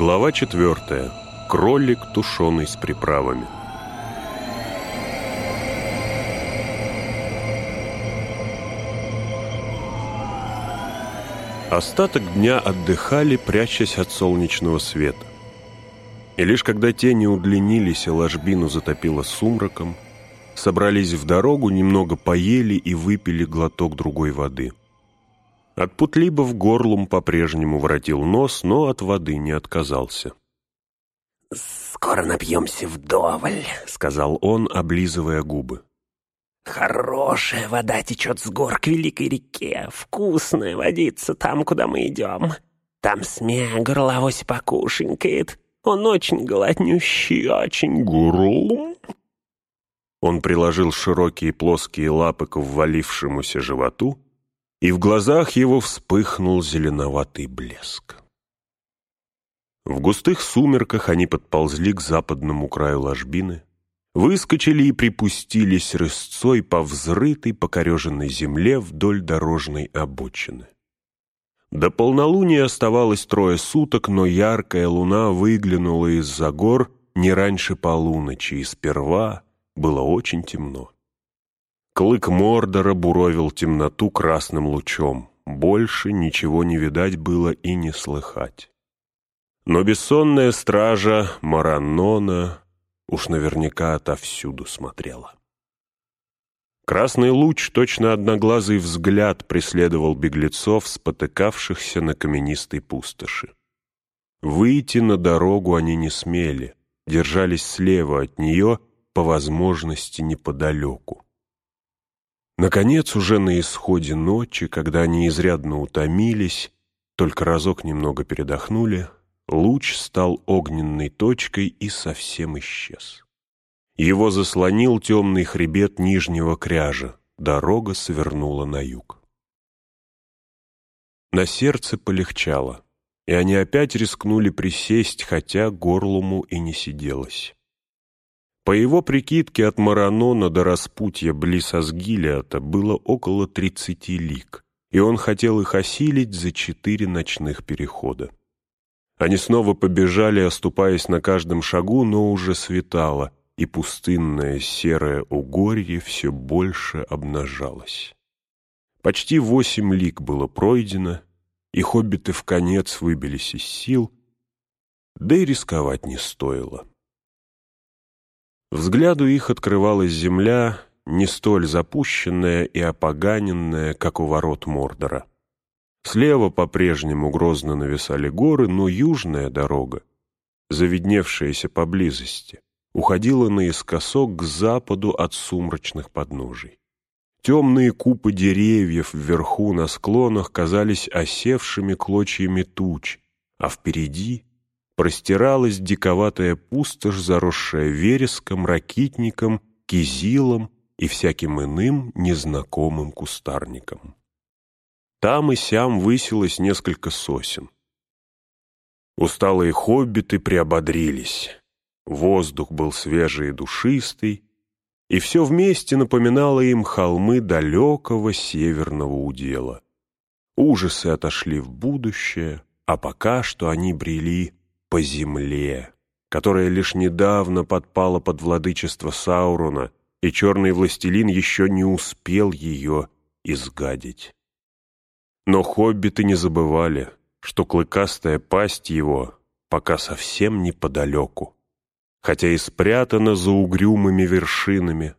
Глава четвертая. Кролик, тушеный с приправами. Остаток дня отдыхали, прячась от солнечного света. И лишь когда тени удлинились и ложбину затопило сумраком, собрались в дорогу, немного поели и выпили глоток другой воды. От Путлибов горлом по-прежнему воротил нос, но от воды не отказался. «Скоро напьемся вдоволь», — сказал он, облизывая губы. «Хорошая вода течет с гор к великой реке, вкусная водится там, куда мы идем. Там смех горловось покушенькает, он очень голоднющий, очень гурлум». Он приложил широкие плоские лапы к ввалившемуся животу, и в глазах его вспыхнул зеленоватый блеск. В густых сумерках они подползли к западному краю ложбины, выскочили и припустились рысцой по взрытой покореженной земле вдоль дорожной обочины. До полнолуния оставалось трое суток, но яркая луна выглянула из-за гор не раньше полуночи, и сперва было очень темно. Клык Мордора буровил темноту красным лучом. Больше ничего не видать было и не слыхать. Но бессонная стража Маранона уж наверняка отовсюду смотрела. Красный луч, точно одноглазый взгляд, преследовал беглецов, спотыкавшихся на каменистой пустоши. Выйти на дорогу они не смели, держались слева от нее, по возможности неподалеку. Наконец, уже на исходе ночи, когда они изрядно утомились, только разок немного передохнули, луч стал огненной точкой и совсем исчез. Его заслонил темный хребет нижнего кряжа, дорога свернула на юг. На сердце полегчало, и они опять рискнули присесть, хотя горлому и не сиделось. По его прикидке от Маранона до распутья близ Асгилиата было около тридцати лиг, и он хотел их осилить за четыре ночных перехода. Они снова побежали, оступаясь на каждом шагу, но уже светало, и пустынное серое угорье все больше обнажалось. Почти восемь лиг было пройдено, и хоббиты в конец выбились из сил, да и рисковать не стоило. Взгляду их открывалась земля, не столь запущенная и опоганенная, как у ворот Мордора. Слева по-прежнему грозно нависали горы, но южная дорога, завидневшаяся поблизости, уходила наискосок к западу от сумрачных подножий. Темные купы деревьев вверху на склонах казались осевшими клочьями туч, а впереди простиралась диковатая пустошь, заросшая вереском, ракитником, кизилом и всяким иным незнакомым кустарником. Там и сям высилось несколько сосен. Усталые хоббиты приободрились. Воздух был свежий и душистый, и все вместе напоминало им холмы далекого северного удела. Ужасы отошли в будущее, а пока что они брели по земле, которая лишь недавно подпала под владычество Саурона, и черный властелин еще не успел ее изгадить. Но хоббиты не забывали, что клыкастая пасть его пока совсем неподалеку, хотя и спрятана за угрюмыми вершинами,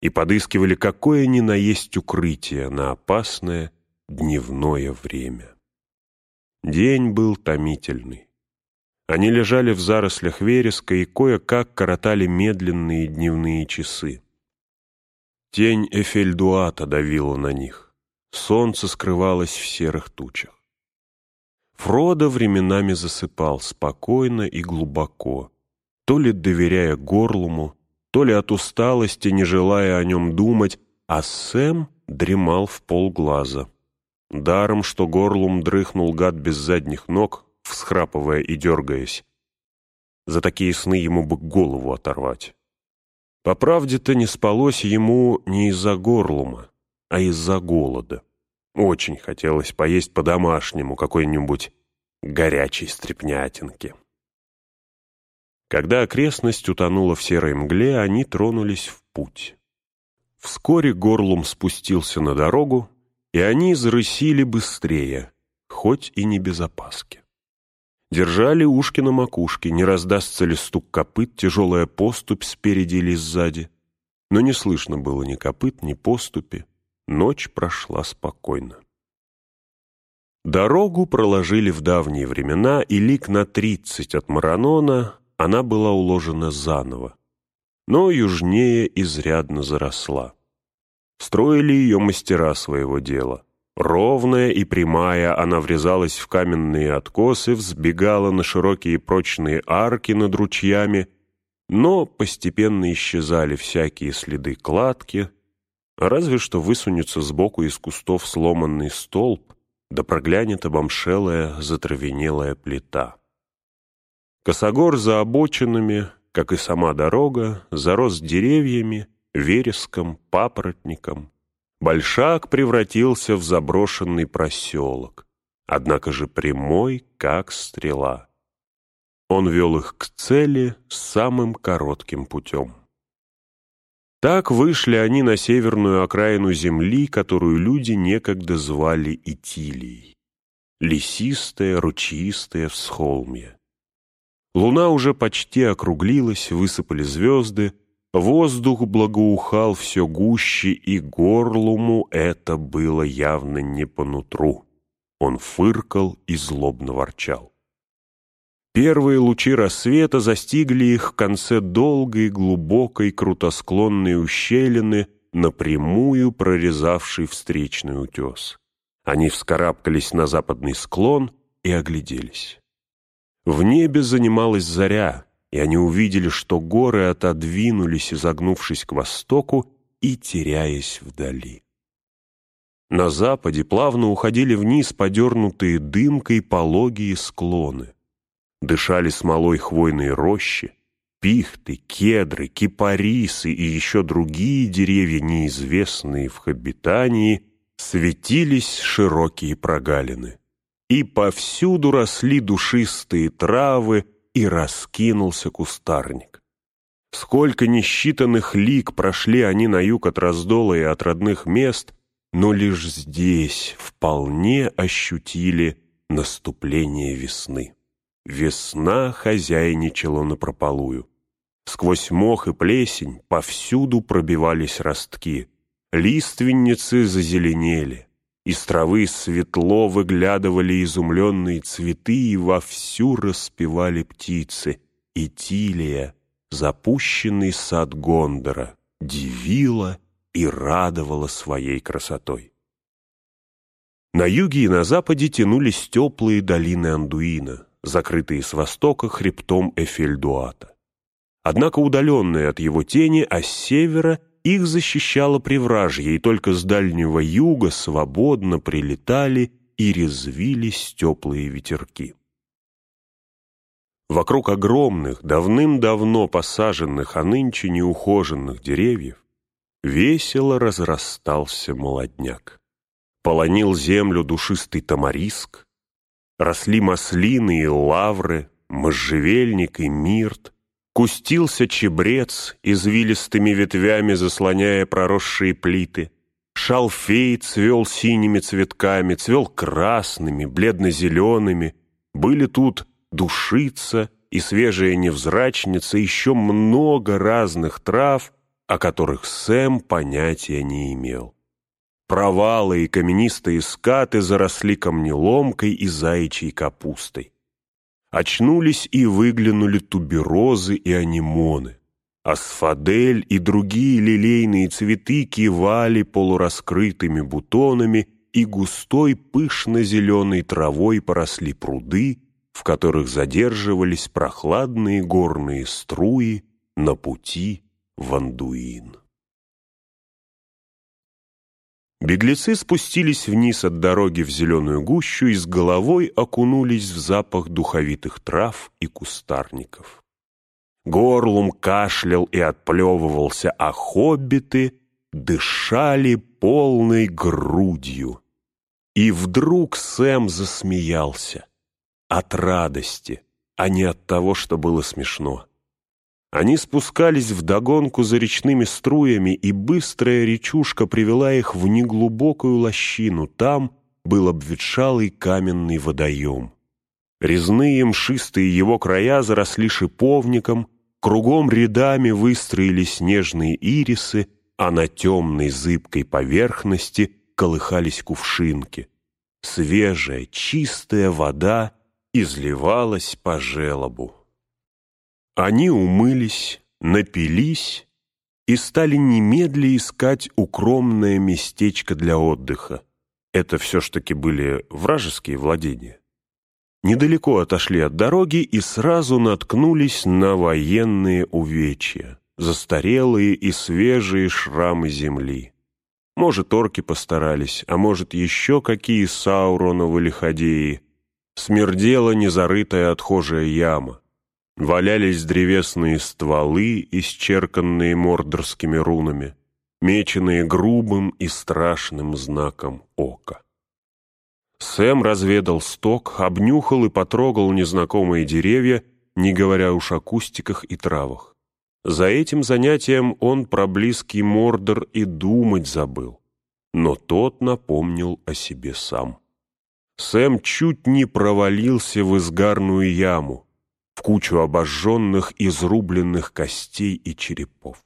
и подыскивали какое ни на есть укрытие на опасное дневное время. День был томительный. Они лежали в зарослях вереска и кое-как коротали медленные дневные часы. Тень Эфельдуата давила на них. Солнце скрывалось в серых тучах. Фродо временами засыпал спокойно и глубоко, то ли доверяя горлому, то ли от усталости, не желая о нем думать, а Сэм дремал в полглаза. Даром, что горлум дрыхнул гад без задних ног, всхрапывая и дергаясь. За такие сны ему бы голову оторвать. По правде-то не спалось ему не из-за горлума, а из-за голода. Очень хотелось поесть по-домашнему какой-нибудь горячей стрепнятинки. Когда окрестность утонула в серой мгле, они тронулись в путь. Вскоре Горлум спустился на дорогу, и они зарысили быстрее, хоть и не без опаски. Держали ушки на макушке, не раздастся ли стук копыт, тяжелая поступь спереди или сзади. Но не слышно было ни копыт, ни поступи. Ночь прошла спокойно. Дорогу проложили в давние времена, и лик на тридцать от Маранона она была уложена заново, но южнее изрядно заросла. Строили ее мастера своего дела. Ровная и прямая, она врезалась в каменные откосы, взбегала на широкие прочные арки над ручьями, но постепенно исчезали всякие следы кладки, разве что высунется сбоку из кустов сломанный столб, да проглянет обомшелая затравенелая плита. Косогор за обочинами, как и сама дорога, зарос деревьями, вереском, папоротником. Большак превратился в заброшенный проселок, однако же прямой, как стрела. Он вел их к цели самым коротким путем. Так вышли они на северную окраину земли, которую люди некогда звали Итилией. Лесистая, ручистая всхолмье. Луна уже почти округлилась, высыпали звезды, воздух благоухал все гуще, и горлуму это было явно не по нутру. Он фыркал и злобно ворчал. Первые лучи рассвета застигли их в конце долгой, глубокой, крутосклонной ущелины, напрямую прорезавшей встречный утес. Они вскарабкались на западный склон и огляделись. В небе занималась заря, и они увидели, что горы отодвинулись, изогнувшись к востоку и теряясь вдали. На западе плавно уходили вниз подернутые дымкой пологие склоны дышали смолой хвойные рощи, пихты, кедры, кипарисы и еще другие деревья, неизвестные в обитании, светились широкие прогалины. И повсюду росли душистые травы, и раскинулся кустарник. Сколько несчитанных лик прошли они на юг от раздола и от родных мест, но лишь здесь вполне ощутили наступление весны. Весна хозяйничала напропалую. Сквозь мох и плесень повсюду пробивались ростки. Лиственницы зазеленели. Из травы светло выглядывали изумленные цветы, и вовсю распевали птицы. И Тилия, запущенный сад Гондора, дивила и радовала своей красотой. На юге и на западе тянулись теплые долины Андуина, закрытые с востока хребтом Эфельдуата. Однако удаленные от его тени, а с севера их защищало привражье, и только с дальнего юга свободно прилетали и резвились теплые ветерки. Вокруг огромных, давным-давно посаженных, а нынче неухоженных деревьев весело разрастался молодняк. Полонил землю душистый тамариск, Росли маслины и лавры, можжевельник и мирт. Кустился чебрец, извилистыми ветвями заслоняя проросшие плиты. Шалфей цвел синими цветками, цвел красными, бледно-зелеными. Были тут душица и свежая невзрачница, еще много разных трав, о которых Сэм понятия не имел. Провалы и каменистые скаты заросли камнеломкой и заячьей капустой. Очнулись и выглянули туберозы и анимоны. Асфадель и другие лилейные цветы кивали полураскрытыми бутонами, и густой пышно-зеленой травой поросли пруды, в которых задерживались прохладные горные струи на пути в Андуин. Беглецы спустились вниз от дороги в зеленую гущу и с головой окунулись в запах духовитых трав и кустарников. Горлум кашлял и отплевывался, а хоббиты дышали полной грудью. И вдруг Сэм засмеялся. От радости, а не от того, что было смешно. Они спускались вдогонку за речными струями, и быстрая речушка привела их в неглубокую лощину. Там был обветшалый каменный водоем. Резные мшистые его края заросли шиповником, кругом рядами выстроились снежные ирисы, а на темной зыбкой поверхности колыхались кувшинки. Свежая, чистая вода изливалась по желобу. Они умылись, напились и стали немедля искать укромное местечко для отдыха. Это все ж таки были вражеские владения. Недалеко отошли от дороги и сразу наткнулись на военные увечья, застарелые и свежие шрамы земли. Может, орки постарались, а может, еще какие Сауроновы лиходеи. Смердела незарытая отхожая яма. Валялись древесные стволы, исчерканные мордорскими рунами, меченные грубым и страшным знаком ока. Сэм разведал сток, обнюхал и потрогал незнакомые деревья, не говоря уж о кустиках и травах. За этим занятием он про близкий Мордор и думать забыл. Но тот напомнил о себе сам. Сэм чуть не провалился в изгарную яму, в кучу обожженных, изрубленных костей и черепов.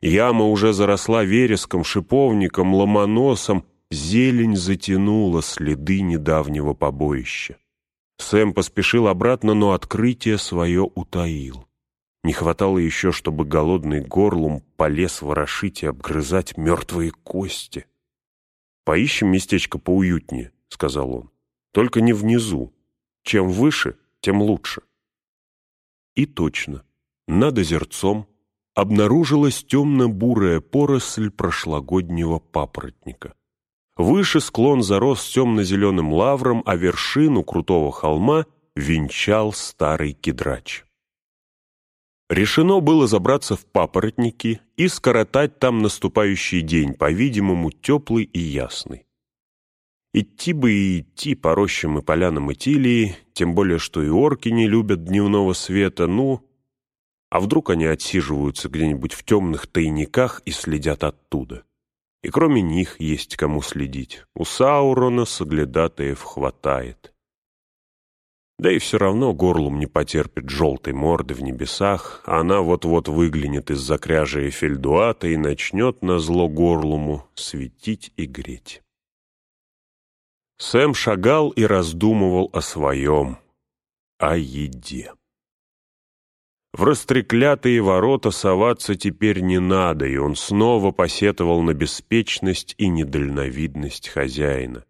Яма уже заросла вереском, шиповником, ломоносом, зелень затянула следы недавнего побоища. Сэм поспешил обратно, но открытие свое утаил. Не хватало еще, чтобы голодный горлум полез ворошить и обгрызать мертвые кости. «Поищем местечко поуютнее», — сказал он. «Только не внизу. Чем выше, тем лучше». И точно, над озерцом обнаружилась темно-бурая поросль прошлогоднего папоротника. Выше склон зарос темно-зеленым лавром, а вершину крутого холма венчал старый кедрач. Решено было забраться в папоротники и скоротать там наступающий день, по-видимому, теплый и ясный. Идти бы и идти по рощам и полянам Итилии, тем более, что и орки не любят дневного света, ну... А вдруг они отсиживаются где-нибудь в темных тайниках и следят оттуда? И кроме них есть кому следить. У Саурона соглядатаев хватает. Да и все равно горлум не потерпит желтой морды в небесах, а она вот-вот выглянет из-за кряжа Эфельдуата и начнет на зло горлуму светить и греть. Сэм шагал и раздумывал о своем, о еде. В растреклятые ворота соваться теперь не надо, и он снова посетовал на беспечность и недальновидность хозяина.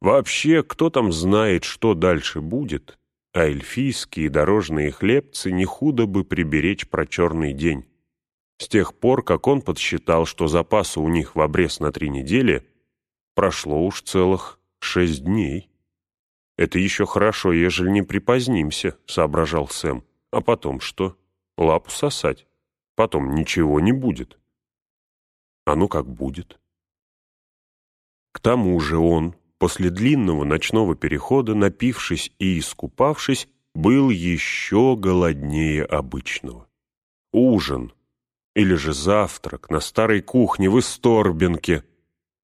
Вообще, кто там знает, что дальше будет, а эльфийские дорожные хлебцы не худо бы приберечь про черный день. С тех пор, как он подсчитал, что запасы у них в обрез на три недели, прошло уж целых Шесть дней. Это еще хорошо, ежели не припозднимся, соображал Сэм. А потом что? Лапу сосать. Потом ничего не будет. А ну как будет. К тому же он, после длинного ночного перехода, напившись и искупавшись, был еще голоднее обычного. Ужин или же завтрак на старой кухне в Исторбинке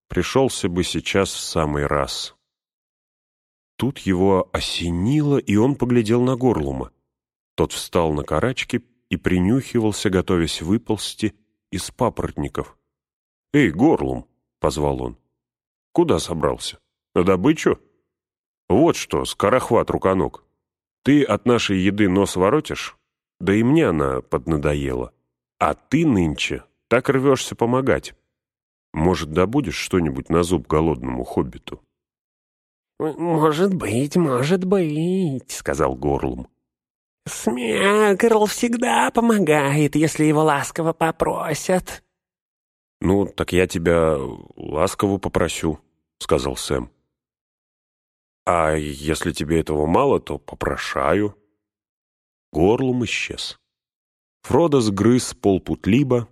пришелся бы сейчас в самый раз. Тут его осенило, и он поглядел на горлума. Тот встал на карачки и принюхивался, готовясь выползти из папоротников. «Эй, горлум!» — позвал он. «Куда собрался? На добычу?» «Вот что, скорохват руконог. Ты от нашей еды нос воротишь? Да и мне она поднадоела. А ты нынче так рвешься помогать. Может, добудешь что-нибудь на зуб голодному хоббиту?» «Может быть, может быть», — сказал Горлум. «Смекрл всегда помогает, если его ласково попросят». «Ну, так я тебя ласково попросю», — сказал Сэм. «А если тебе этого мало, то попрошаю». Горлум исчез. Фродо сгрыз полпутлиба,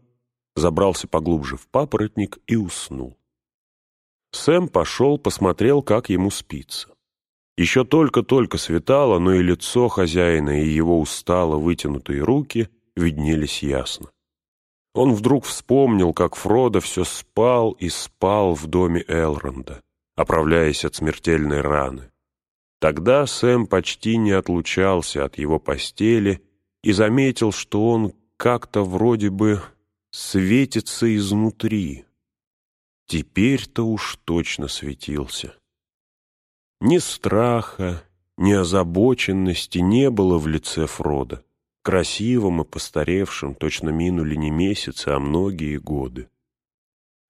забрался поглубже в папоротник и уснул. Сэм пошел, посмотрел, как ему спится. Еще только-только светало, но и лицо хозяина, и его устало вытянутые руки виднелись ясно. Он вдруг вспомнил, как Фродо все спал и спал в доме Элронда, оправляясь от смертельной раны. Тогда Сэм почти не отлучался от его постели и заметил, что он как-то вроде бы светится изнутри. Теперь-то уж точно светился. Ни страха, ни озабоченности не было в лице Фрода. Красивым и постаревшим точно минули не месяцы, а многие годы.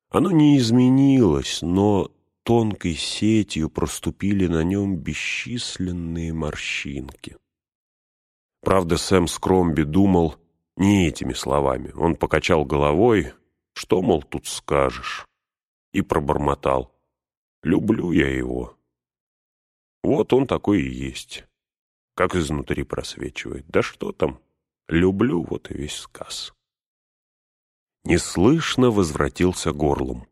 Оно не изменилось, но тонкой сетью проступили на нем бесчисленные морщинки. Правда, Сэм Скромби думал не этими словами. Он покачал головой, что, мол, тут скажешь, и пробормотал. «Люблю я его». Вот он такой и есть, как изнутри просвечивает. Да что там, люблю, вот и весь сказ. Неслышно возвратился горлом.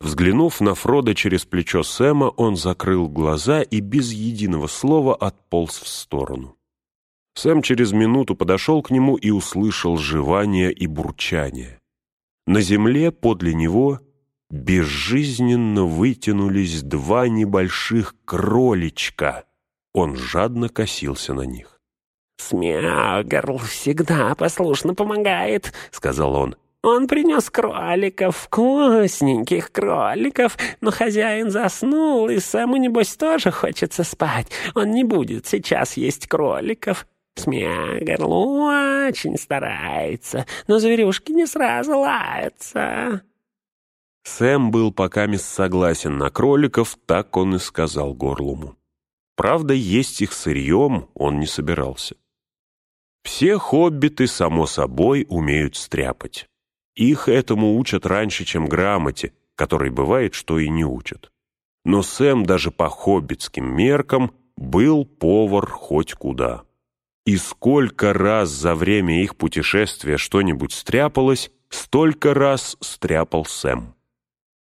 Взглянув на Фрода через плечо Сэма, он закрыл глаза и без единого слова отполз в сторону. Сэм через минуту подошел к нему и услышал жевание и бурчание. На земле подле него безжизненно вытянулись два небольших кроличка. Он жадно косился на них. «Смягерл всегда послушно помогает», — сказал он. Он принес кроликов, вкусненьких кроликов, но хозяин заснул, и Сэму, небось, тоже хочется спать. Он не будет сейчас есть кроликов. Смягерл очень старается, но зверюшки не сразу лаются». Сэм был пока мисс согласен на кроликов, так он и сказал Горлуму. Правда, есть их сырьем он не собирался. Все хоббиты, само собой, умеют стряпать. Их этому учат раньше, чем грамоте, которой бывает, что и не учат. Но Сэм даже по хоббитским меркам был повар хоть куда. И сколько раз за время их путешествия что-нибудь стряпалось, столько раз стряпал Сэм.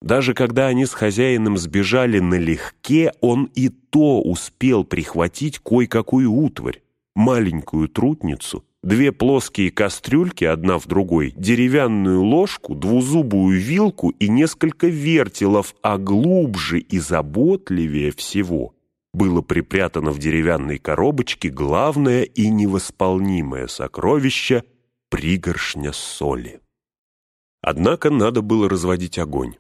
Даже когда они с хозяином сбежали налегке, он и то успел прихватить кое-какую утварь, маленькую трутницу две плоские кастрюльки, одна в другой, деревянную ложку, двузубую вилку и несколько вертелов, а глубже и заботливее всего было припрятано в деревянной коробочке главное и невосполнимое сокровище — пригоршня соли. Однако надо было разводить огонь.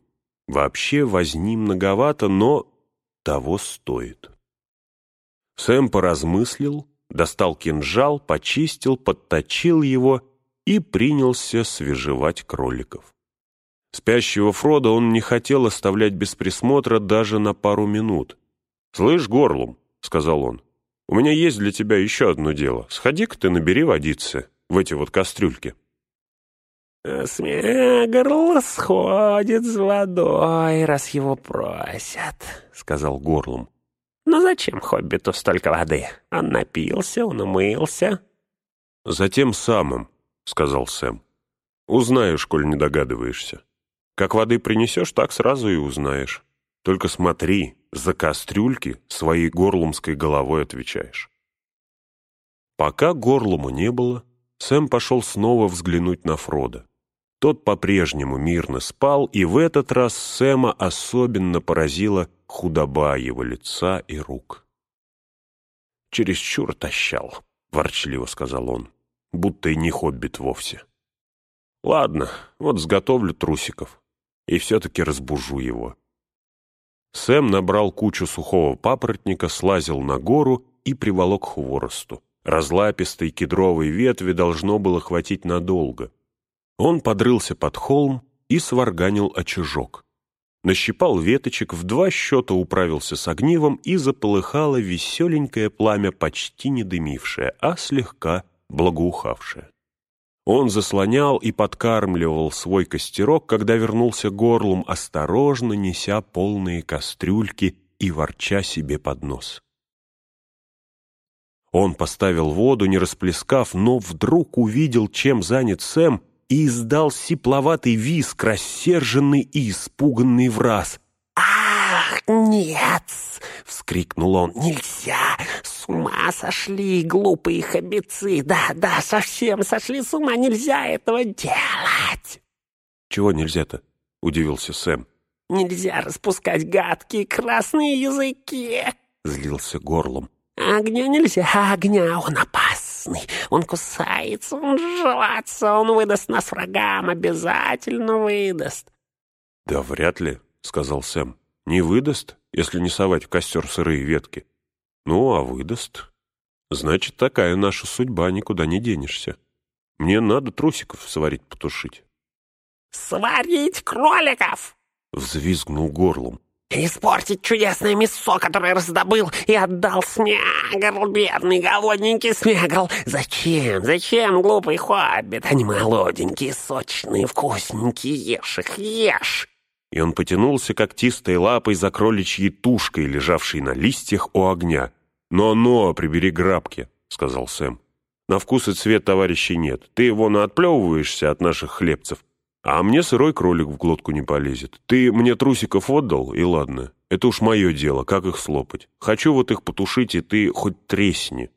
Вообще возни многовато, но того стоит. Сэм поразмыслил, достал кинжал, почистил, подточил его и принялся свежевать кроликов. Спящего Фрода он не хотел оставлять без присмотра даже на пару минут. «Слышь, горлом», — сказал он, — «у меня есть для тебя еще одно дело. Сходи-ка ты набери водицы в эти вот кастрюльки». «Смегрл сходит с водой, раз его просят», — сказал горлом. Но зачем хоббиту столько воды? Он напился, он умылся. «За тем самым», — сказал Сэм. «Узнаешь, коль не догадываешься. Как воды принесешь, так сразу и узнаешь. Только смотри, за кастрюльки своей горлумской головой отвечаешь». Пока горлому не было, Сэм пошел снова взглянуть на Фрода. Тот по-прежнему мирно спал, и в этот раз Сэма особенно поразила худоба его лица и рук. «Чересчур тащал», — ворчливо сказал он, будто и не хоббит вовсе. «Ладно, вот сготовлю трусиков, и все-таки разбужу его». Сэм набрал кучу сухого папоротника, слазил на гору и приволок хворосту. Разлапистой кедровой ветви должно было хватить надолго. Он подрылся под холм и сварганил очажок нащипал веточек, в два счета управился с огнивом и заполыхало веселенькое пламя, почти не дымившее, а слегка благоухавшее. Он заслонял и подкармливал свой костерок, когда вернулся горлом, осторожно неся полные кастрюльки и ворча себе под нос. Он поставил воду, не расплескав, но вдруг увидел, чем занят Сэм, и издал сипловатый визг, рассерженный и испуганный в раз. «Ах нет!» — вскрикнул он. «Нельзя! С ума сошли, глупые хоббецы! Да, да, совсем сошли с ума! Нельзя этого делать!» «Чего нельзя-то?» — удивился Сэм. «Нельзя распускать гадкие красные языки!» — злился горлом. «Огня нельзя, огня, он опасный, он кусается, он жраться, он выдаст нас врагам, обязательно выдаст». «Да вряд ли», — сказал Сэм. «Не выдаст, если не совать в костер сырые ветки. Ну, а выдаст. Значит, такая наша судьба, никуда не денешься. Мне надо трусиков сварить потушить». «Сварить кроликов!» — взвизгнул горлом. «Испортить чудесное мясо, которое раздобыл и отдал Смягл, бедный голодненький Смягл! Зачем, зачем, глупый хоббит? Они молоденькие, сочные, вкусненькие, ешь их, ешь!» И он потянулся когтистой лапой за кроличьей тушкой, лежавшей на листьях у огня. «Но-но, прибери грабки», — сказал Сэм. «На вкус и цвет товарищей нет. Ты его наотплевываешься от наших хлебцев, а мне сырой кролик в глотку не полезет. Ты мне трусиков отдал, и ладно. Это уж мое дело, как их слопать. Хочу вот их потушить, и ты хоть тресни.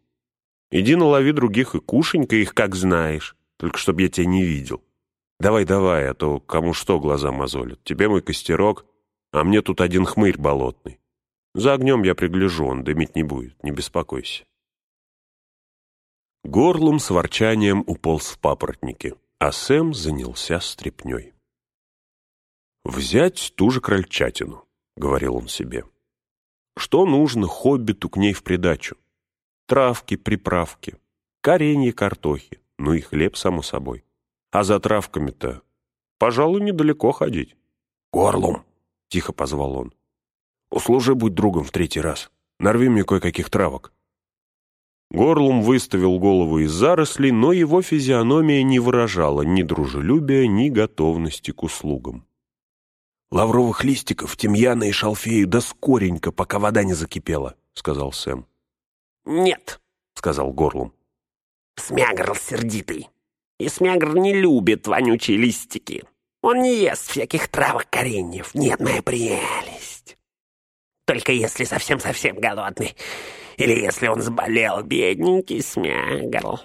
Иди налови других и кушенька их, как знаешь. Только чтоб я тебя не видел. Давай, давай, а то кому что глаза мозолят. Тебе мой костерок, а мне тут один хмырь болотный. За огнем я пригляжу, он дымить не будет, не беспокойся. Горлум с ворчанием уполз в папоротники а Сэм занялся стряпнёй. «Взять ту же крольчатину», — говорил он себе. «Что нужно хоббиту к ней в придачу? Травки, приправки, коренья, картохи, ну и хлеб, само собой. А за травками-то, пожалуй, недалеко ходить». «Горлум», — тихо позвал он. «Услужи будь другом в третий раз. Нарви мне кое-каких травок». Горлум выставил голову из зарослей, но его физиономия не выражала ни дружелюбия, ни готовности к услугам. «Лавровых листиков, тимьяна и шалфею да скоренько, пока вода не закипела», — сказал Сэм. «Нет», — сказал Горлум. «Смягр сердитый, и Смягр не любит вонючие листики. Он не ест всяких травок кореньев. Нет, моя прелесть. Только если совсем-совсем голодный. Или если он заболел, бедненький Смегрл.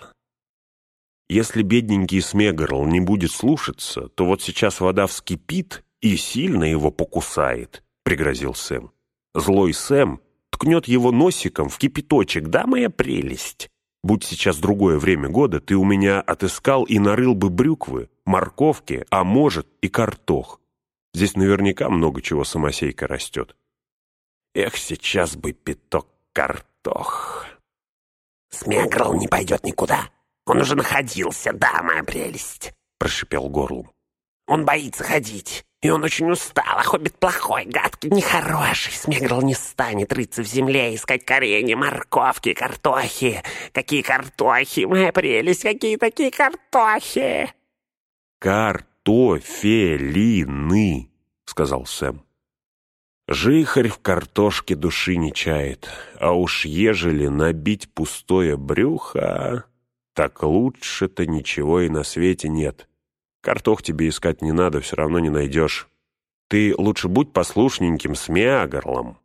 Если бедненький Смегрл не будет слушаться, то вот сейчас вода вскипит и сильно его покусает, — пригрозил Сэм. Злой Сэм ткнет его носиком в кипяточек, да, моя прелесть? Будь сейчас другое время года, ты у меня отыскал и нарыл бы брюквы, морковки, а может и картох. Здесь наверняка много чего самосейка растет. Эх, сейчас бы пяток картох сдох. «Смегрл не пойдет никуда. Он уже находился, да, моя прелесть», — прошипел Горлум. «Он боится ходить, и он очень устал, а хоббит плохой, гадкий, нехороший. Смегрл не станет рыться в земле, искать коренья, морковки, картохи. Какие картохи, моя прелесть, какие такие картохи!» «Картофелины», — сказал Сэм. Жихарь в картошке души не чает, а уж ежели набить пустое брюхо, так лучше-то ничего и на свете нет. Картох тебе искать не надо, все равно не найдешь. Ты лучше будь послушненьким смеагорлом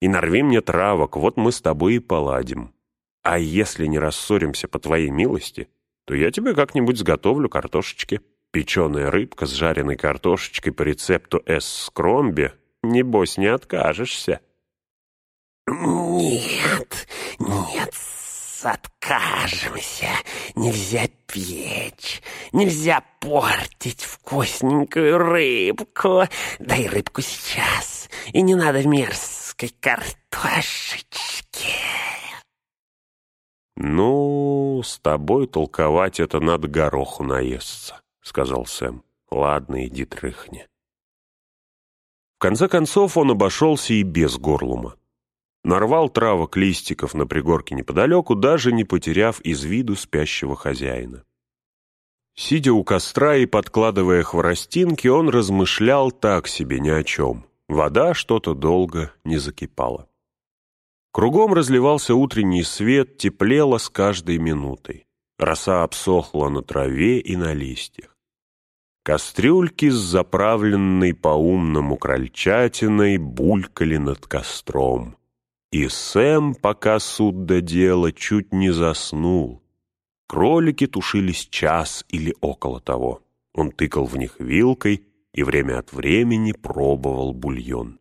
и нарви мне травок, вот мы с тобой и поладим. А если не рассоримся по твоей милости, то я тебе как-нибудь сготовлю картошечки. Печеная рыбка с жареной картошечкой по рецепту С. Скромби Небось, не откажешься. Нет, нет, откажемся. Нельзя печь, нельзя портить вкусненькую рыбку. Дай рыбку сейчас, и не надо мерзкой картошечки. «Ну, с тобой толковать это надо гороху наесться», — сказал Сэм. «Ладно, иди трыхни». В конце концов он обошелся и без горлума. Нарвал травок листиков на пригорке неподалеку, даже не потеряв из виду спящего хозяина. Сидя у костра и подкладывая хворостинки, он размышлял так себе ни о чем. Вода что-то долго не закипала. Кругом разливался утренний свет, теплело с каждой минутой. Роса обсохла на траве и на листьях. Кастрюльки с заправленной по-умному крольчатиной булькали над костром. И Сэм, пока суд до дела, чуть не заснул. Кролики тушились час или около того. Он тыкал в них вилкой и время от времени пробовал бульон.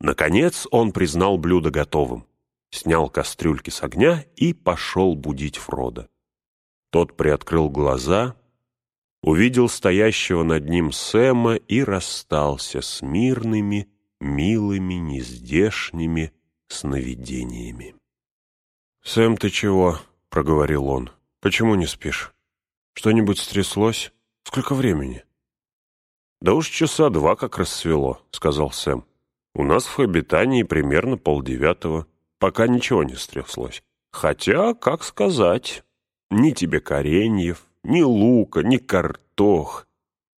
Наконец он признал блюдо готовым, снял кастрюльки с огня и пошел будить Фрода. Тот приоткрыл глаза, увидел стоящего над ним Сэма и расстался с мирными, милыми, нездешними сновидениями. «Сэм, ты чего?» — проговорил он. «Почему не спишь? Что-нибудь стряслось? Сколько времени?» «Да уж часа два как рассвело», — сказал Сэм. «У нас в обитании примерно полдевятого, пока ничего не стряслось. Хотя, как сказать, ни тебе кореньев, ни лука, ни картох.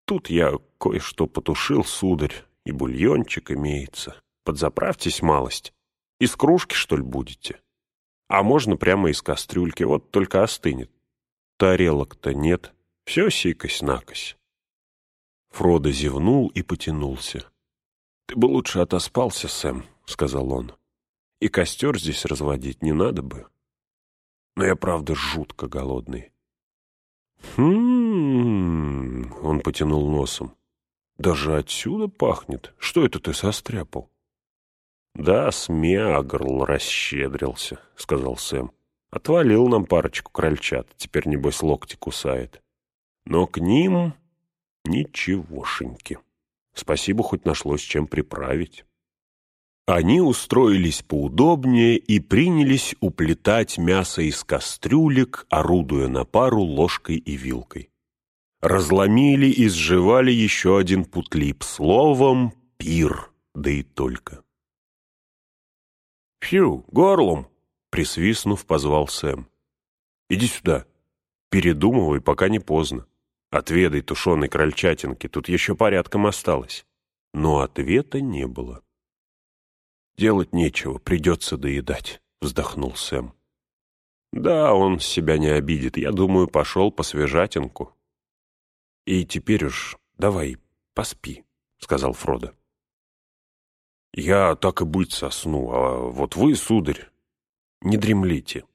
Тут я кое-что потушил, сударь, и бульончик имеется. Подзаправьтесь малость. Из кружки, что ли, будете? А можно прямо из кастрюльки, вот только остынет. Тарелок-то нет, все сикось-накось. Фродо зевнул и потянулся. «Ты бы лучше отоспался, Сэм», — сказал он. «И костер здесь разводить не надо бы. Но я, правда, жутко голодный. «Хм...» — он потянул носом. «Даже отсюда пахнет. Что это ты состряпал?» «Да, смеагрл расщедрился», — сказал Сэм. «Отвалил нам парочку крольчат, теперь, небось, локти кусает. Но к ним ничегошеньки. Спасибо, хоть нашлось чем приправить». Они устроились поудобнее и принялись уплетать мясо из кастрюлек, орудуя на пару ложкой и вилкой. Разломили и сживали еще один путлип, словом «пир», да и только. «Фью, горлом!» — присвистнув, позвал Сэм. «Иди сюда. Передумывай, пока не поздно. Отведай тушеной крольчатинки, тут еще порядком осталось». Но ответа не было. «Делать нечего, придется доедать», — вздохнул Сэм. «Да, он себя не обидит. Я думаю, пошел по свежатинку». «И теперь уж давай поспи», — сказал Фродо. «Я так и быть сосну, а вот вы, сударь, не дремлите.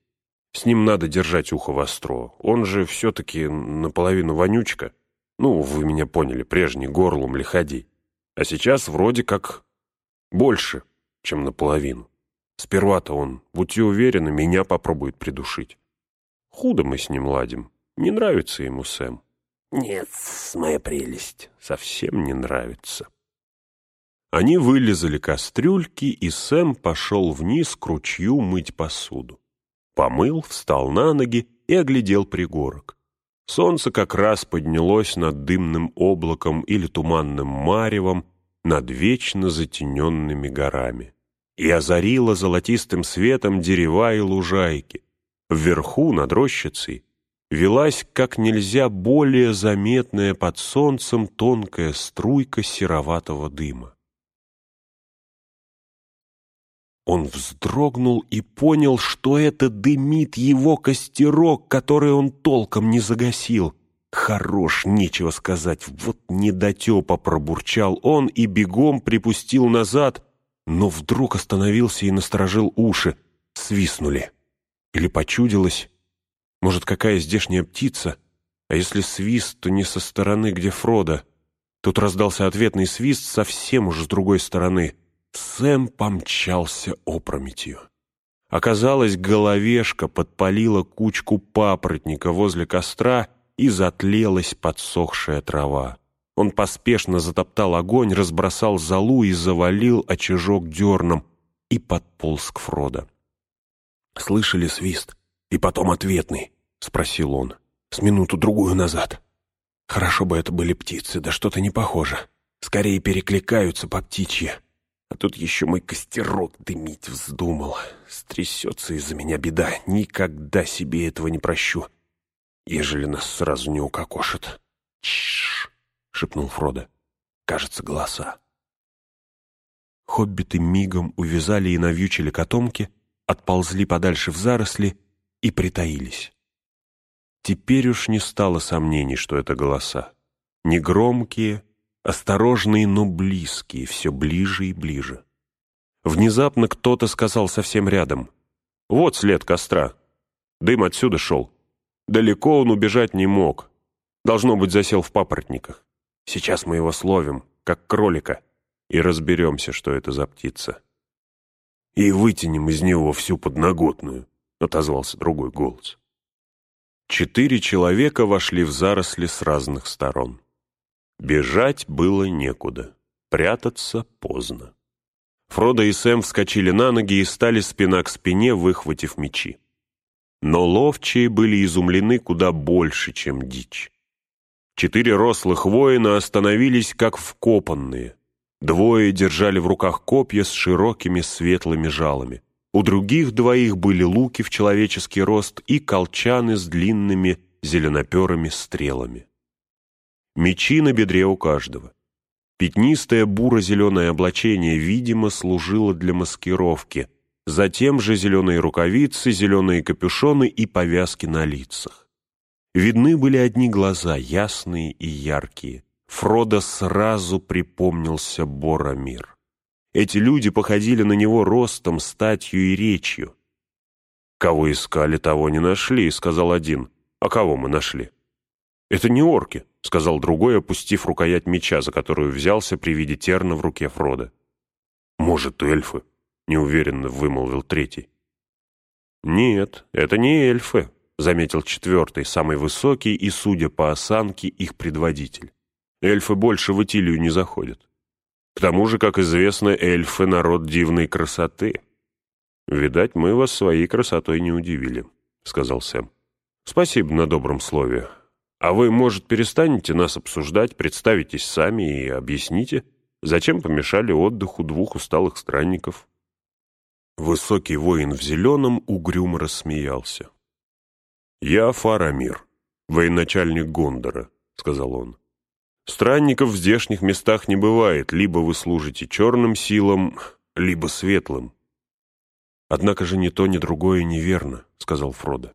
С ним надо держать ухо востро. Он же все-таки наполовину вонючка. Ну, вы меня поняли, прежний горлом лиходей. А сейчас вроде как больше» чем наполовину. Сперва-то он, будьте уверены, меня попробует придушить. Худо мы с ним ладим. Не нравится ему Сэм. Нет, моя прелесть, совсем не нравится. Они вылезали кастрюльки, и Сэм пошел вниз к ручью мыть посуду. Помыл, встал на ноги и оглядел пригорок. Солнце как раз поднялось над дымным облаком или туманным маревом, над вечно затененными горами и озарила золотистым светом дерева и лужайки. Вверху, над рощицей, велась как нельзя более заметная под солнцем тонкая струйка сероватого дыма. Он вздрогнул и понял, что это дымит его костерок, который он толком не загасил. Хорош, нечего сказать, вот недотепа пробурчал он и бегом припустил назад, но вдруг остановился и насторожил уши. Свистнули. Или почудилось. Может, какая здешняя птица? А если свист, то не со стороны, где Фродо. Тут раздался ответный свист совсем уж с другой стороны. Сэм помчался опрометью. Оказалось, головешка подпалила кучку папоротника возле костра и затлелась подсохшая трава. Он поспешно затоптал огонь, разбросал золу и завалил очажок дерном и подполз к Фродо. «Слышали свист? И потом ответный?» — спросил он. «С минуту-другую назад. Хорошо бы это были птицы, да что-то не похоже. Скорее перекликаются по птичье. А тут еще мой костерок дымить вздумал. Стрясется из-за меня беда. Никогда себе этого не прощу, ежели нас сразу не укокошат. Чш! — шепнул Фродо. «Кажется, голоса». Хоббиты мигом увязали и навьючили котомки, отползли подальше в заросли и притаились. Теперь уж не стало сомнений, что это голоса. негромкие, осторожные, но близкие, все ближе и ближе. Внезапно кто-то сказал совсем рядом. «Вот след костра. Дым отсюда шел. Далеко он убежать не мог. Должно быть, засел в папоротниках. Сейчас мы его словим, как кролика, и разберемся, что это за птица. И вытянем из него всю подноготную, — отозвался другой голос. Четыре человека вошли в заросли с разных сторон. Бежать было некуда, прятаться поздно. Фродо и Сэм вскочили на ноги и стали спина к спине, выхватив мечи. Но ловчие были изумлены куда больше, чем дичь. Четыре рослых воина остановились как вкопанные. Двое держали в руках копья с широкими светлыми жалами. У других двоих были луки в человеческий рост и колчаны с длинными зеленоперыми стрелами. Мечи на бедре у каждого. Пятнистое буро-зеленое облачение, видимо, служило для маскировки. Затем же зеленые рукавицы, зеленые капюшоны и повязки на лицах. Видны были одни глаза, ясные и яркие. Фродо сразу припомнился Боромир. Эти люди походили на него ростом, статью и речью. «Кого искали, того не нашли», — сказал один. «А кого мы нашли?» «Это не орки», — сказал другой, опустив рукоять меча, за которую взялся при виде терна в руке Фрода. «Может, эльфы?» — неуверенно вымолвил третий. «Нет, это не эльфы», — заметил четвертый, самый высокий и, судя по осанке, их предводитель. «Эльфы больше в Итилию не заходят. К тому же, как известно, эльфы — народ дивной красоты. Видать, мы вас своей красотой не удивили», — сказал Сэм. «Спасибо на добром слове. А вы, может, перестанете нас обсуждать, представитесь сами и объясните, зачем помешали отдыху двух усталых странников?» Высокий воин в зеленом угрюмо рассмеялся. «Я Фарамир, военачальник Гондора», — сказал он. «Странников в здешних местах не бывает, либо вы служите черным силам, либо светлым». «Однако же ни то, ни другое неверно», — сказал Фродо.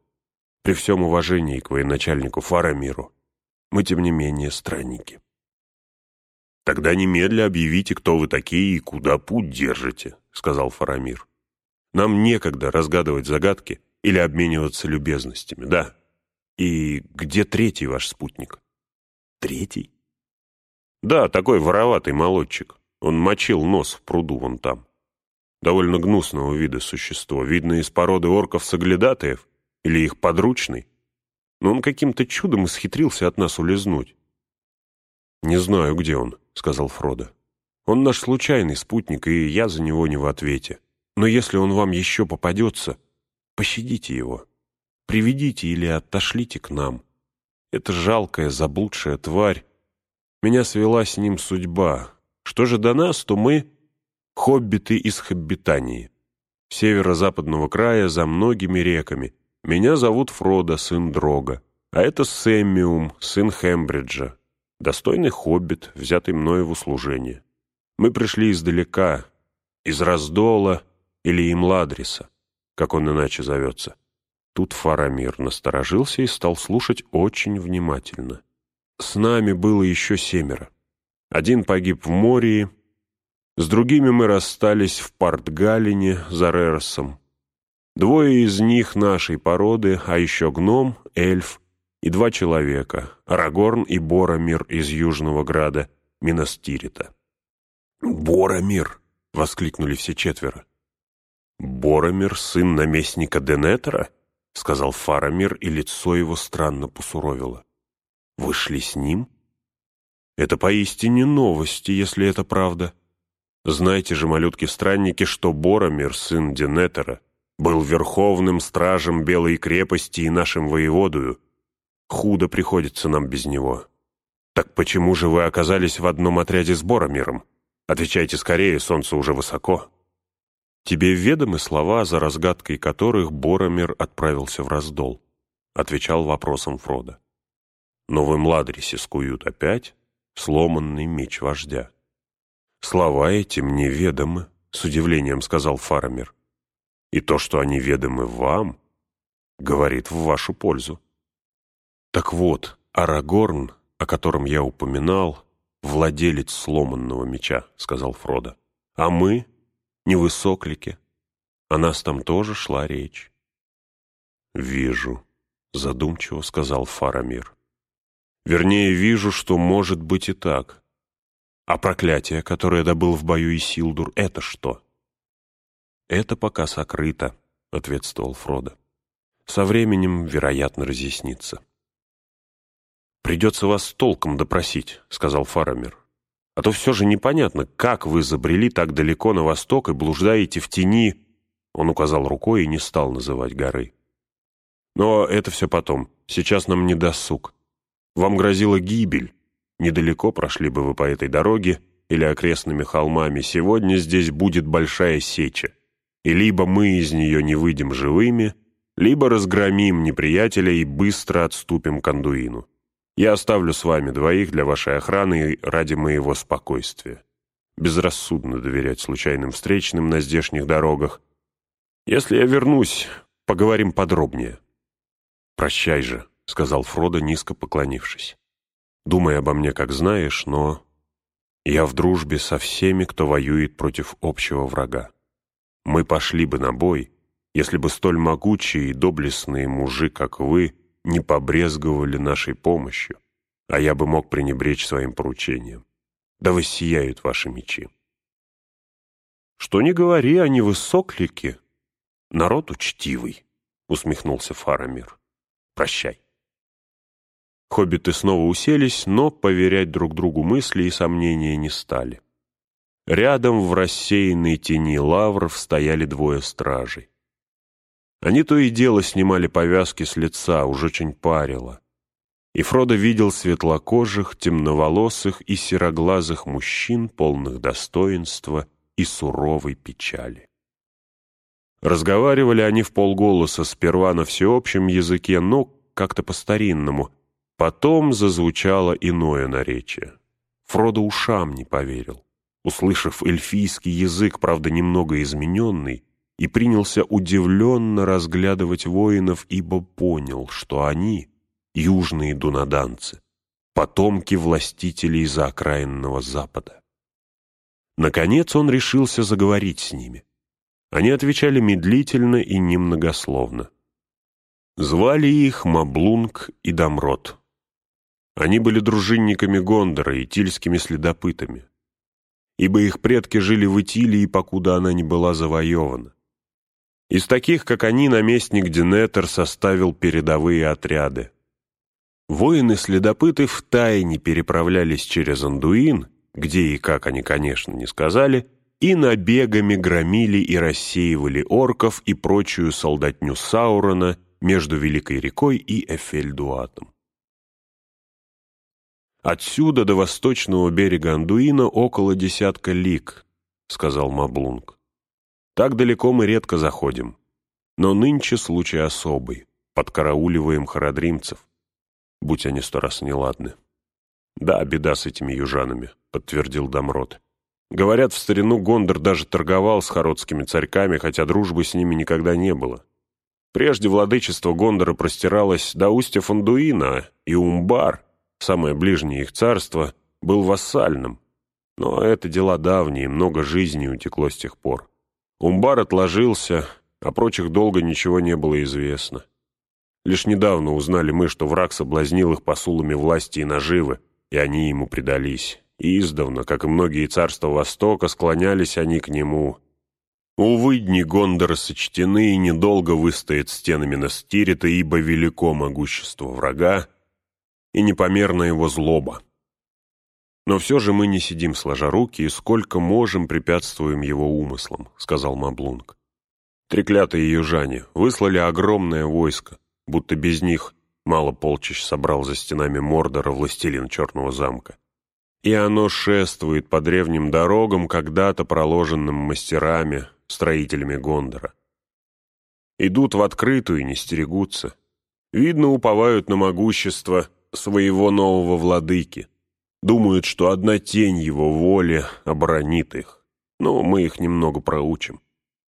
«При всем уважении к военачальнику Фарамиру, мы, тем не менее, странники». «Тогда немедля объявите, кто вы такие и куда путь держите», — сказал Фарамир. «Нам некогда разгадывать загадки, или обмениваться любезностями, да. И где третий ваш спутник? Третий? Да, такой вороватый молодчик. Он мочил нос в пруду вон там. Довольно гнусного вида существо, видно из породы орков-соглядатаев или их подручный. Но он каким-то чудом исхитрился от нас улизнуть. «Не знаю, где он», — сказал Фродо. «Он наш случайный спутник, и я за него не в ответе. Но если он вам еще попадется, Пощадите его. Приведите или отошлите к нам. Это жалкая, заблудшая тварь. Меня свела с ним судьба. Что же до нас, то мы — хоббиты из Хоббитании. Северо-западного края за многими реками. Меня зовут Фродо, сын Дрога. А это Сэммиум, сын Хембриджа. Достойный хоббит, взятый мною в услужение. Мы пришли издалека, из Раздола или Имладриса как он иначе зовется. Тут Фарамир насторожился и стал слушать очень внимательно. С нами было еще семеро. Один погиб в море, с другими мы расстались в Портгалине за Реросом. Двое из них нашей породы, а еще гном, эльф и два человека, Арагорн и Боромир из Южного Града, Минастирита. «Боромир!» — воскликнули все четверо. «Боромир, сын наместника Денетера?» — сказал Фарамир, и лицо его странно посуровило. «Вы шли с ним?» «Это поистине новости, если это правда. Знайте же, малютки-странники, что Боромир, сын Денетера, был верховным стражем Белой крепости и нашим воеводою. Худо приходится нам без него. Так почему же вы оказались в одном отряде с Боромиром? Отвечайте скорее, солнце уже высоко». «Тебе ведомы слова, за разгадкой которых Боромир отправился в раздол?» — отвечал вопросом Фродо. «Но в Эмладрисе скуют опять сломанный меч вождя». «Слова эти мне ведомы», — с удивлением сказал Фарамир. «И то, что они ведомы вам, говорит в вашу пользу». «Так вот, Арагорн о котором я упоминал, владелец сломанного меча», — сказал Фродо. «А мы — невысоклики. О нас там тоже шла речь». «Вижу», — задумчиво сказал Фарамир. «Вернее, вижу, что может быть и так. А проклятие, которое добыл в бою Исилдур, это что?» «Это пока сокрыто», — ответствовал Фродо. «Со временем, вероятно, разъяснится». «Придется вас толком допросить», — сказал Фарамир. «А то все же непонятно, как вы забрели так далеко на восток и блуждаете в тени...» Он указал рукой и не стал называть горы. «Но это все потом. Сейчас нам не досуг. Вам грозила гибель. Недалеко прошли бы вы по этой дороге или окрестными холмами. Сегодня здесь будет большая сеча. И либо мы из нее не выйдем живыми, либо разгромим неприятеля и быстро отступим к Андуину. Я оставлю с вами двоих для вашей охраны ради моего спокойствия. Безрассудно доверять случайным встречным на здешних дорогах. Если я вернусь, поговорим подробнее. «Прощай же», — сказал Фродо, низко поклонившись. «Думай обо мне, как знаешь, но я в дружбе со всеми, кто воюет против общего врага. Мы пошли бы на бой, если бы столь могучие и доблестные мужи, как вы, не побрезговали нашей помощью, а я бы мог пренебречь своим поручением. Да воссияют ваши мечи. Что не говори, они высоклики. Народ учтивый, усмехнулся Фарамир. Прощай. Хоббиты снова уселись, но поверять друг другу мысли и сомнения не стали. Рядом в рассеянной тени лавров стояли двое стражей. Они то и дело снимали повязки с лица, уж очень парило. И Фродо видел светлокожих, темноволосых и сероглазых мужчин, полных достоинства и суровой печали. Разговаривали они в полголоса, сперва на всеобщем языке, но как-то по-старинному. Потом зазвучало иное наречие. Фродо ушам не поверил. Услышав эльфийский язык, правда, немного измененный, и принялся удивленно разглядывать воинов, ибо понял, что они — южные дунаданцы, потомки властителей заокраинного запада. Наконец он решился заговорить с ними. Они отвечали медлительно и немногословно. Звали их Маблунг и Дамрот. Они были дружинниками Гондора и тильскими следопытами, ибо их предки жили в Итилии, покуда она не была завоевана. Из таких, как они, наместник Динетер составил передовые отряды. Воины-следопыты втайне переправлялись через Андуин, где и как они, конечно, не сказали, и набегами громили и рассеивали орков и прочую солдатню Саурона между Великой рекой и Эфельдуатом. «Отсюда до восточного берега Андуина около десятка лиг», — сказал Маблунг. Так далеко мы редко заходим. Но нынче случай особый. Подкарауливаем хородримцев. Будь они сто раз неладны. Да, беда с этими южанами, подтвердил Дамрот. Говорят, в старину Гондор даже торговал с хородскими царьками, хотя дружбы с ними никогда не было. Прежде владычество Гондора простиралось до устья Фандуина, и Умбар, самое ближнее их царство, был вассальным. Но это дела давние, много жизней утекло с тех пор. Умбар отложился, о прочих долго ничего не было известно. Лишь недавно узнали мы, что враг соблазнил их посулами власти и наживы, и они ему предались. И издавна, как и многие царства Востока, склонялись они к нему. Увы, дни Гондора сочтены, и недолго выстоят стенами Настирита, ибо велико могущество врага и непомерна его злоба. «Но все же мы не сидим сложа руки и сколько можем препятствуем его умыслам», — сказал Маблунг. Треклятые южане выслали огромное войско, будто без них мало полчищ собрал за стенами Мордора властелин Черного замка. И оно шествует по древним дорогам, когда-то проложенным мастерами, строителями Гондора. Идут в открытую и не стерегутся. Видно, уповают на могущество своего нового владыки — Думают, что одна тень его воли оборонит их. Но мы их немного проучим.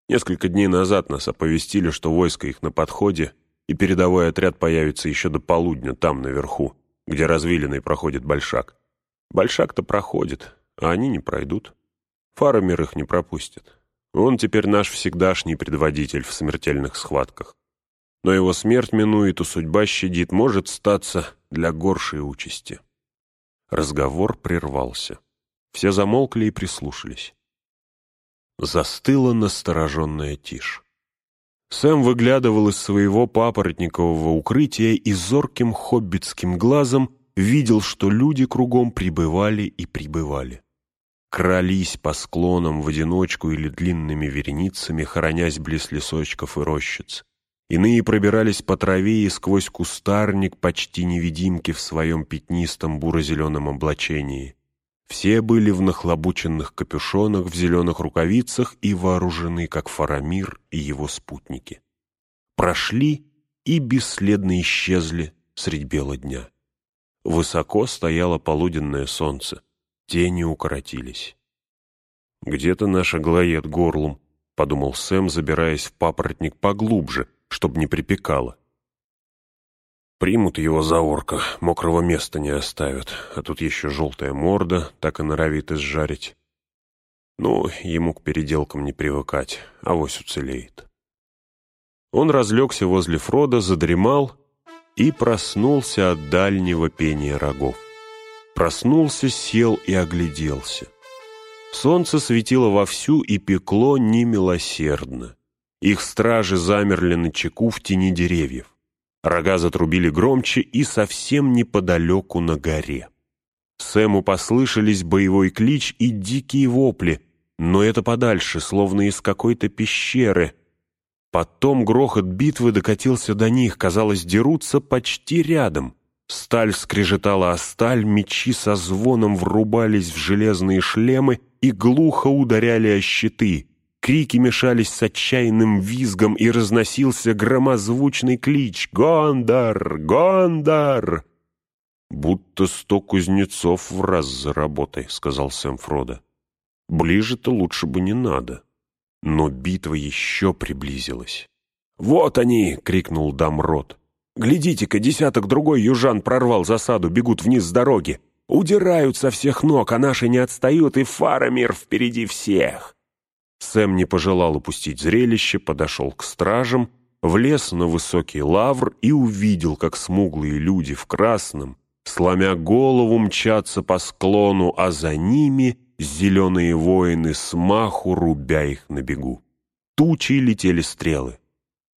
Несколько дней назад нас оповестили, что войско их на подходе, и передовой отряд появится еще до полудня там, наверху, где развилиной проходит большак. Большак-то проходит, а они не пройдут. Фарамир их не пропустит. Он теперь наш всегдашний предводитель в смертельных схватках. Но его смерть минует, и судьба щадит, может статься для горшей участи. Разговор прервался. Все замолкли и прислушались. Застыла настороженная тишь. Сэм выглядывал из своего папоротникового укрытия и зорким хоббитским глазом видел, что люди кругом прибывали и прибывали. Крались по склонам в одиночку или длинными вереницами, хоронясь близ лесочков и рощиц. Иные пробирались по траве и сквозь кустарник почти невидимки в своем пятнистом буро-зеленом облачении. Все были в нахлобученных капюшонах, в зеленых рукавицах и вооружены, как Фарамир и его спутники. Прошли и бесследно исчезли средь бела дня. Высоко стояло полуденное солнце, тени укоротились. «Где-то наш аглоед горлом», — подумал Сэм, забираясь в папоротник поглубже, чтобы не припекало. Примут его за орка, мокрого места не оставят, а тут еще желтая морда, так и норовит изжарить. Ну, ему к переделкам не привыкать, авось уцелеет. Он разлегся возле Фрода, задремал и проснулся от дальнего пения рогов. Проснулся, сел и огляделся. Солнце светило вовсю и пекло немилосердно. Их стражи замерли на чеку в тени деревьев. Рога затрубили громче и совсем неподалеку на горе. Сэму послышались боевой клич и дикие вопли, но это подальше, словно из какой-то пещеры. Потом грохот битвы докатился до них, казалось, дерутся почти рядом. Сталь скрежетала о сталь, мечи со звоном врубались в железные шлемы и глухо ударяли о щиты. Крики мешались с отчаянным визгом, и разносился громозвучный клич «Гондар! Гондар!» «Будто сто кузнецов в раз за работой», — сказал Сэм Фродо. «Ближе-то лучше бы не надо». Но битва еще приблизилась. «Вот они!» — крикнул Дамрот. «Глядите-ка, десяток другой южан прорвал засаду, бегут вниз с дороги. Удирают со всех ног, а наши не отстают, и Фарамир впереди всех. Сэм не пожелал упустить зрелище, подошел к стражам, влез на высокий лавр и увидел, как смуглые люди в красном, сломя голову, мчатся по склону, а за ними зеленые воины смаху, рубя их на бегу. Тучи летели стрелы.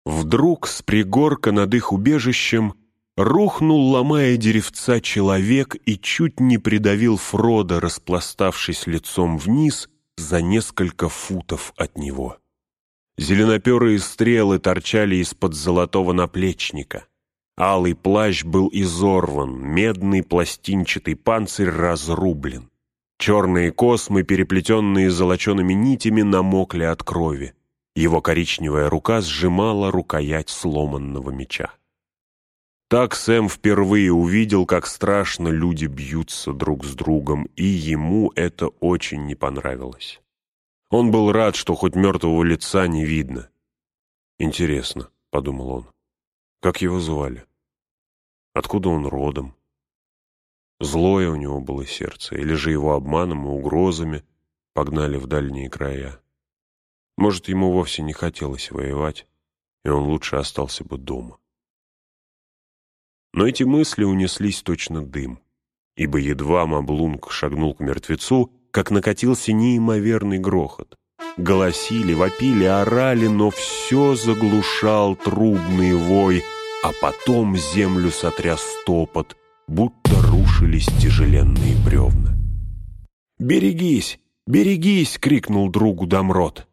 Вдруг с пригорка над их убежищем рухнул, ломая деревца, человек и чуть не придавил Фрода, распластавшись лицом вниз за несколько футов от него. Зеленоперые стрелы торчали из-под золотого наплечника. Алый плащ был изорван, медный пластинчатый панцирь разрублен. Черные космы, переплетенные золочеными нитями, намокли от крови. Его коричневая рука сжимала рукоять сломанного меча. Так Сэм впервые увидел, как страшно люди бьются друг с другом, и ему это очень не понравилось. Он был рад, что хоть мертвого лица не видно. «Интересно», — подумал он, — «как его звали? Откуда он родом? Злое у него было сердце, или же его обманом и угрозами погнали в дальние края? Может, ему вовсе не хотелось воевать, и он лучше остался бы дома?» Но эти мысли унеслись точно дым, ибо едва Маблунг шагнул к мертвецу, как накатился неимоверный грохот. Голосили, вопили, орали, но все заглушал трубный вой, а потом землю сотряс топот, будто рушились тяжеленные бревна. «Берегись! Берегись!» — крикнул другу Дамрот.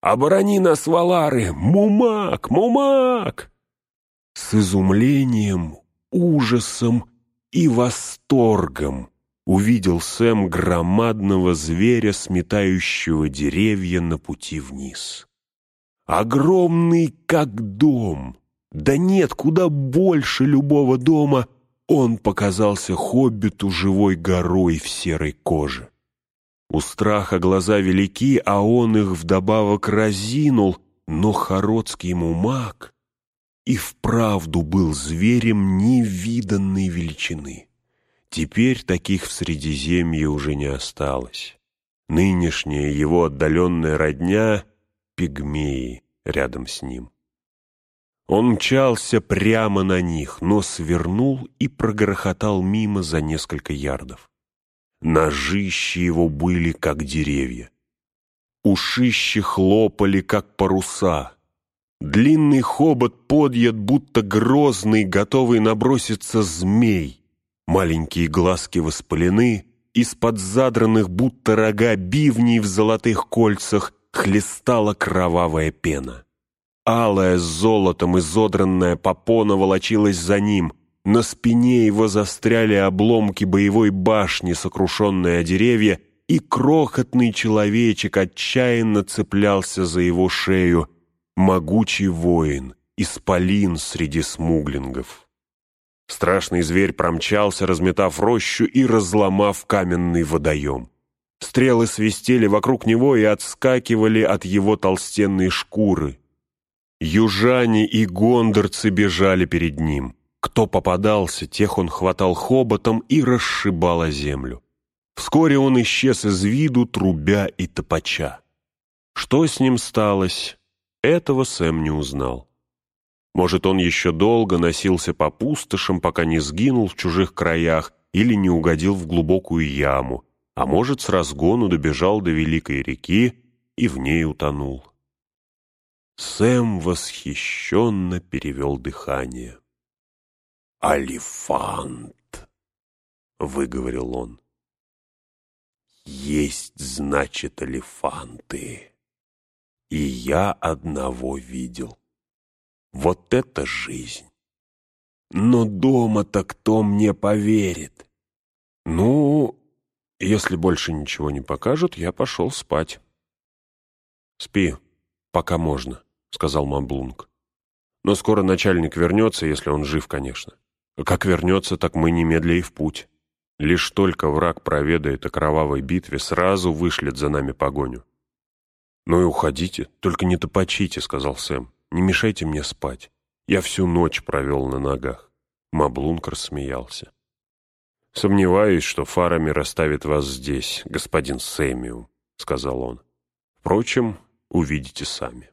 «Оборони нас, Валары! Мумак! Мумак!» С изумлением ужасом и восторгом увидел Сэм громадного зверя, сметающего деревья на пути вниз. Огромный, как дом, да нет, куда больше любого дома, он показался хоббиту живой горой в серой коже. У страха глаза велики, а он их вдобавок разинул, но хородский ему маг и вправду был зверем невиданной величины. Теперь таких в Средиземье уже не осталось. Нынешняя его отдаленная родня — пигмеи рядом с ним. Он мчался прямо на них, но свернул и прогрохотал мимо за несколько ярдов. Ножищи его были, как деревья. Ушищи хлопали, как паруса. Длинный хобот подъят, будто грозный, готовый наброситься змей. Маленькие глазки воспалены, из-под задранных, будто рога бивней в золотых кольцах, хлестала кровавая пена. Алая с золотом изодранная попона волочилась за ним. На спине его застряли обломки боевой башни, сокрушенные о деревья, и крохотный человечек отчаянно цеплялся за его шею. Могучий воин, исполин среди смуглингов. Страшный зверь промчался, разметав рощу и разломав каменный водоем. Стрелы свистели вокруг него и отскакивали от его толстенной шкуры. Южане и гондорцы бежали перед ним. Кто попадался, тех он хватал хоботом и расшибал о землю. Вскоре он исчез из виду, трубя и топача. Что с ним сталось, этого Сэм не узнал. Может, он еще долго носился по пустошам, пока не сгинул в чужих краях или не угодил в глубокую яму, а может, с разгону добежал до великой реки и в ней утонул. Сэм восхищенно перевел дыхание. «Алифант!» — выговорил он. «Есть, значит, алифанты. И я одного видел. Вот это жизнь! Но дома-то кто мне поверит?» «Ну, если больше ничего не покажут, я пошел спать». «Спи, пока можно». — сказал Мамблунг. «Но скоро начальник вернется, если он жив, конечно. Как вернется, так мы немедля и в путь. Лишь только враг проведает о кровавой битве, сразу вышлет за нами погоню». «Ну и уходите, только не топочите», — сказал Сэм. «Не мешайте мне спать. Я всю ночь провел на ногах». Маблунг рассмеялся. «Сомневаюсь, что фарами расставит вас здесь, господин Сэмиум», — сказал он. «Впрочем, увидите сами».